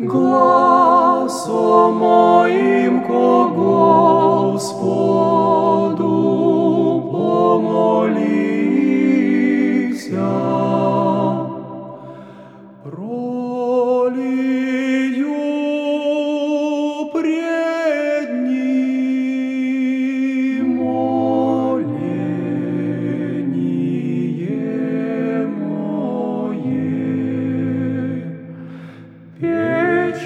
Гласо моим ко Господу.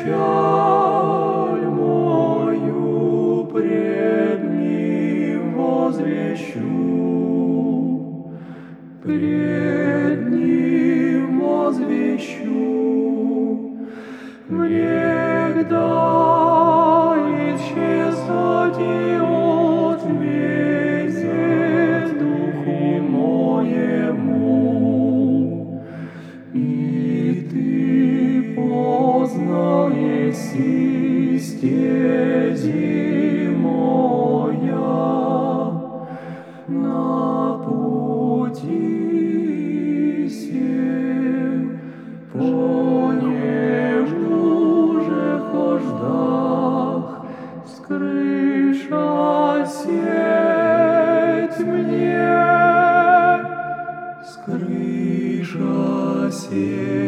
печаль мою пред ним возвещу, пред ним возвещу, мне дай. Стези моя на пути сем по нежду хождах скрыша сеть мне, скрыша сеть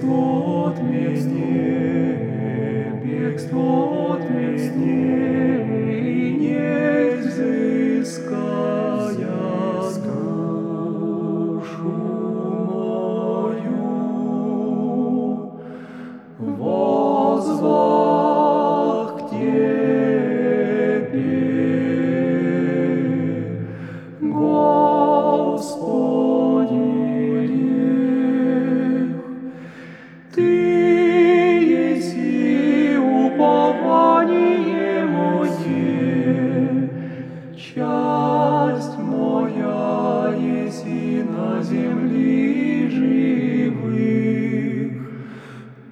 бегство от меня, бегство от меня, и не взыская земли живых,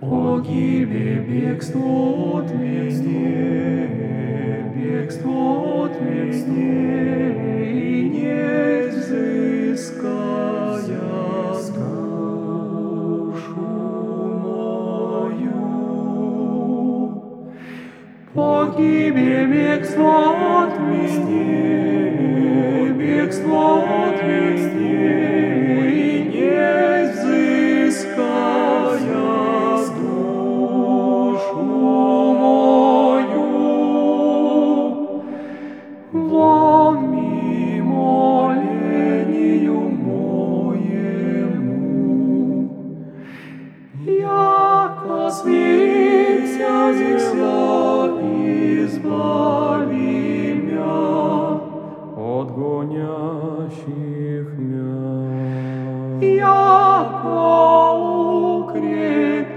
погибе бегство от меня, бегство от меня, и не взыская душу мою. Погибе бегство от меня, бегство от меня, яко свится зися, избави мя от гонящих мя. яко укрепишася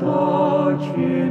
паче